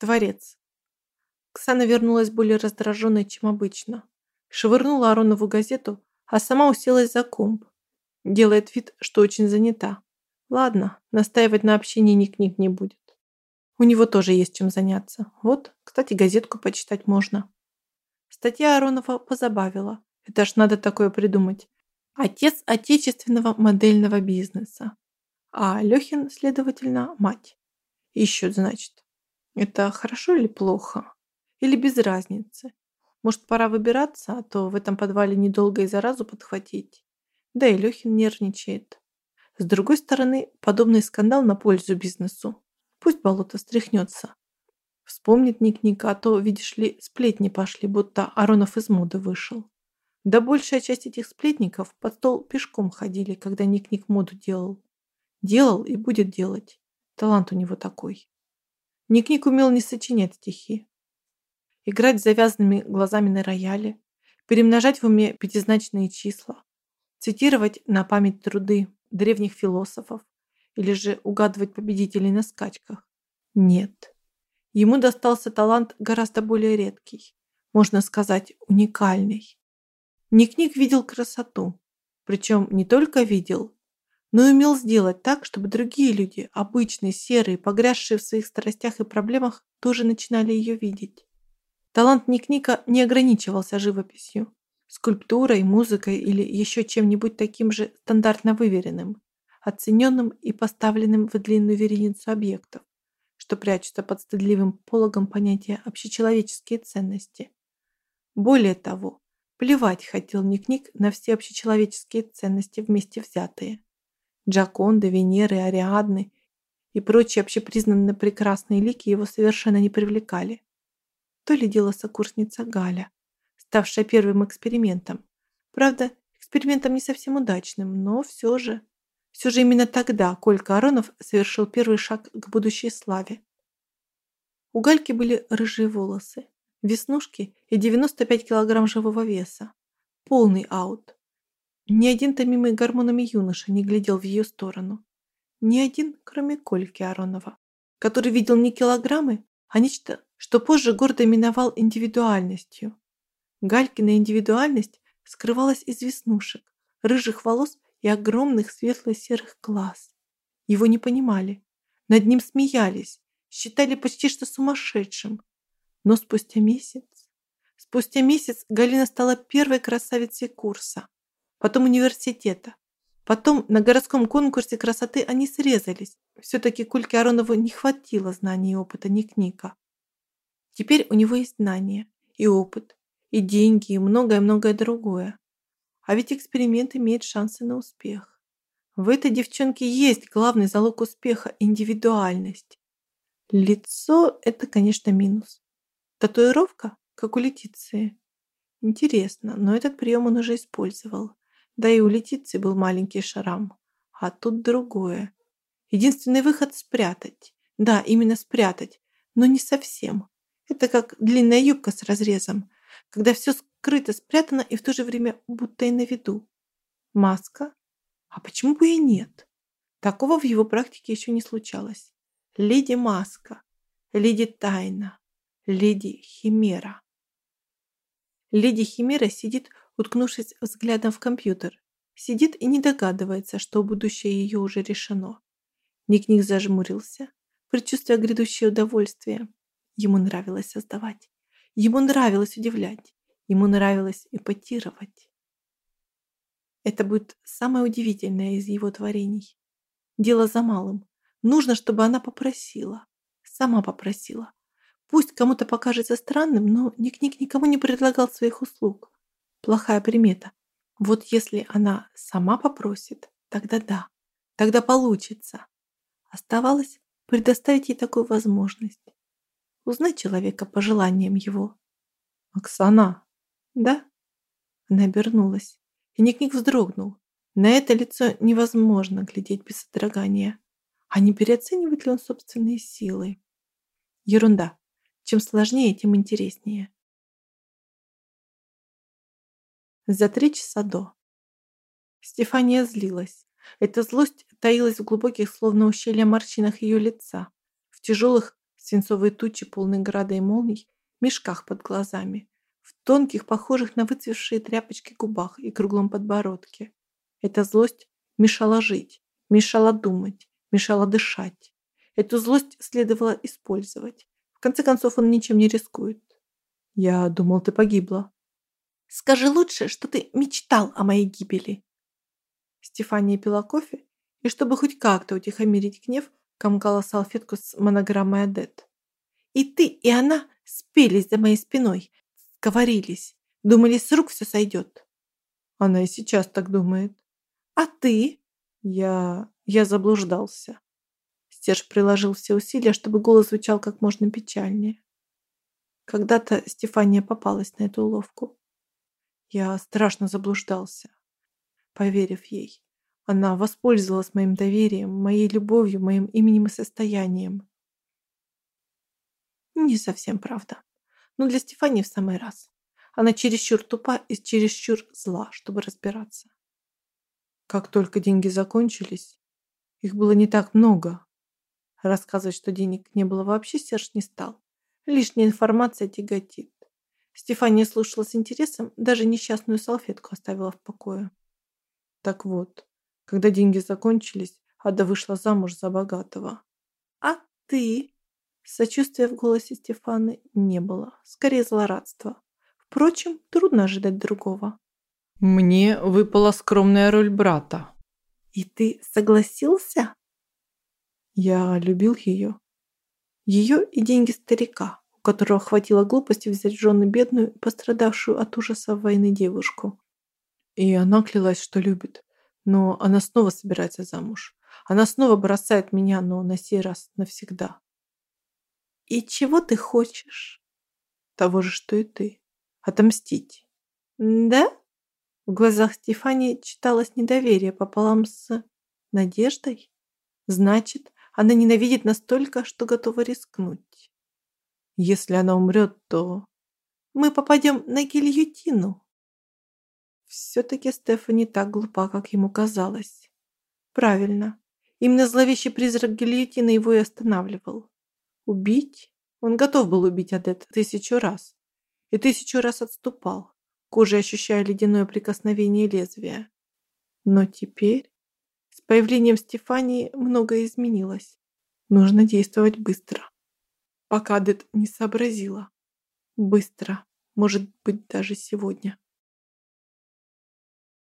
Дворец. Ксана вернулась более раздраженной, чем обычно. Швырнула Аронову газету, а сама уселась за комп. Делает вид, что очень занята. Ладно, настаивать на общении Ник-Ник не будет. У него тоже есть чем заняться. Вот, кстати, газетку почитать можно. Статья Аронова позабавила. Это ж надо такое придумать. Отец отечественного модельного бизнеса. А Лехин, следовательно, мать. Ищут, значит. Это хорошо или плохо? Или без разницы? Может, пора выбираться, а то в этом подвале недолго и заразу подхватить. Да и Лехин нервничает. С другой стороны, подобный скандал на пользу бизнесу. Пусть болото стряхнется. Вспомнит Ник-Ник, а то, видишь ли, сплетни пошли, будто Аронов из моды вышел. Да большая часть этих сплетников под стол пешком ходили, когда Ник-Ник моду делал. Делал и будет делать. Талант у него такой. Ник-Ник умел не сочинять стихи. Играть с завязанными глазами на рояле, перемножать в уме пятизначные числа, цитировать на память труды древних философов или же угадывать победителей на скачках. Нет. Ему достался талант гораздо более редкий, можно сказать, уникальный. Ник-Ник видел красоту, причем не только видел, но и умел сделать так, чтобы другие люди, обычные, серые, погрязшие в своих страстях и проблемах, тоже начинали ее видеть. Талант Ник-Ника не ограничивался живописью, скульптурой, музыкой или еще чем-нибудь таким же стандартно выверенным, оцененным и поставленным в длинную вереницу объектов, что прячутся под стыдливым пологом понятия общечеловеческие ценности. Более того, плевать хотел Ник-Ник на все общечеловеческие ценности вместе взятые. Джаконды, Венеры, Ариадны и прочие общепризнанно прекрасные лики его совершенно не привлекали. То ли дело сокурсница Галя, ставшая первым экспериментом. Правда, экспериментом не совсем удачным, но все же. Все же именно тогда Колька Аронов совершил первый шаг к будущей славе. У Гальки были рыжие волосы, веснушки и 95 килограмм живого веса. Полный аут. Ни один томимый гормонами юноша не глядел в ее сторону. Ни один, кроме Кольки Аронова, который видел не килограммы, а нечто, что позже гордо именовал индивидуальностью. Галькина индивидуальность скрывалась из веснушек, рыжих волос и огромных светло-серых глаз. Его не понимали, над ним смеялись, считали почти что сумасшедшим. Но спустя месяц, спустя месяц Галина стала первой красавицей курса потом университета. Потом на городском конкурсе красоты они срезались. Все-таки Кульке Аронову не хватило знаний и опыта Ник-Ника. Теперь у него есть знания и опыт, и деньги, и многое-многое другое. А ведь эксперимент имеет шансы на успех. В этой девчонке есть главный залог успеха – индивидуальность. Лицо – это, конечно, минус. Татуировка, как у Летиции. Интересно, но этот прием он уже использовал. Да и у Летиции был маленький шрам. А тут другое. Единственный выход – спрятать. Да, именно спрятать. Но не совсем. Это как длинная юбка с разрезом, когда все скрыто, спрятано и в то же время будто и на виду. Маска? А почему бы и нет? Такого в его практике еще не случалось. Леди Маска, Леди Тайна, Леди Химера. Леди Химера сидит уткнувшись взглядом в компьютер. Сидит и не догадывается, что будущее ее уже решено. Ник-Ник зажмурился, предчувствуя грядущее удовольствие. Ему нравилось создавать. Ему нравилось удивлять. Ему нравилось эпатировать. Это будет самое удивительное из его творений. Дело за малым. Нужно, чтобы она попросила. Сама попросила. Пусть кому-то покажется странным, но Ник-Ник никому не предлагал своих услуг плохая примета. Вот если она сама попросит, тогда да, тогда получится. Оставалось предоставить ей такую возможность. Узнать человека по желаниям его. «Оксана!» «Да?» Она обернулась, и Ник-Ник вздрогнул. На это лицо невозможно глядеть без содрогания. А не переоценивает ли он собственные силы? Ерунда. Чем сложнее, тем интереснее. За три часа до. Стефания злилась. Эта злость таилась в глубоких, словно ущелья морщинах ее лица, в тяжелых, Свинцовые тучи, полные града и молний, мешках под глазами, в тонких, похожих на выцвевшие тряпочки губах и круглом подбородке. Эта злость мешала жить, мешала думать, мешала дышать. Эту злость следовало использовать. В конце концов, он ничем не рискует. Я думал, ты погибла. Скажи лучше, что ты мечтал о моей гибели. Стефания пила кофе, и чтобы хоть как-то утихомирить гнев, комкала салфетку с монограммой Адет. И ты, и она спелись за моей спиной, сговорились, думали, с рук все сойдет. Она и сейчас так думает. А ты? Я... я заблуждался. Стерж приложил все усилия, чтобы голос звучал как можно печальнее. Когда-то Стефания попалась на эту уловку. Я страшно заблуждался, поверив ей. Она воспользовалась моим доверием, моей любовью, моим именем и состоянием. Не совсем правда. Но для Стефании в самый раз. Она чересчур тупа и чересчур зла, чтобы разбираться. Как только деньги закончились, их было не так много. Рассказывать, что денег не было вообще, Серж не стал. Лишняя информация тяготит. Стефания слушала с интересом, даже несчастную салфетку оставила в покое. Так вот, когда деньги закончились, Ада вышла замуж за богатого. А ты? Сочувствия в голосе Стефаны не было, скорее злорадство. Впрочем, трудно ожидать другого. Мне выпала скромная роль брата. И ты согласился? Я любил ее. Ее и деньги старика, которого хватило глупости взять жены бедную, пострадавшую от ужаса войны девушку. И она клялась, что любит. Но она снова собирается замуж. Она снова бросает меня, но на сей раз навсегда. И чего ты хочешь? Того же, что и ты. Отомстить. Да? В глазах Стефании читалось недоверие пополам с надеждой. Значит, она ненавидит настолько, что готова рискнуть. Если она умрет, то мы попадем на гильотину. Все-таки Стефани так глупа, как ему казалось. Правильно. Именно зловещий призрак гильотины его и останавливал. Убить? Он готов был убить Адет тысячу раз. И тысячу раз отступал, кожей ощущая ледяное прикосновение лезвия. Но теперь с появлением Стефании многое изменилось. Нужно действовать быстро. Пока Адет не сообразила. Быстро. Может быть, даже сегодня.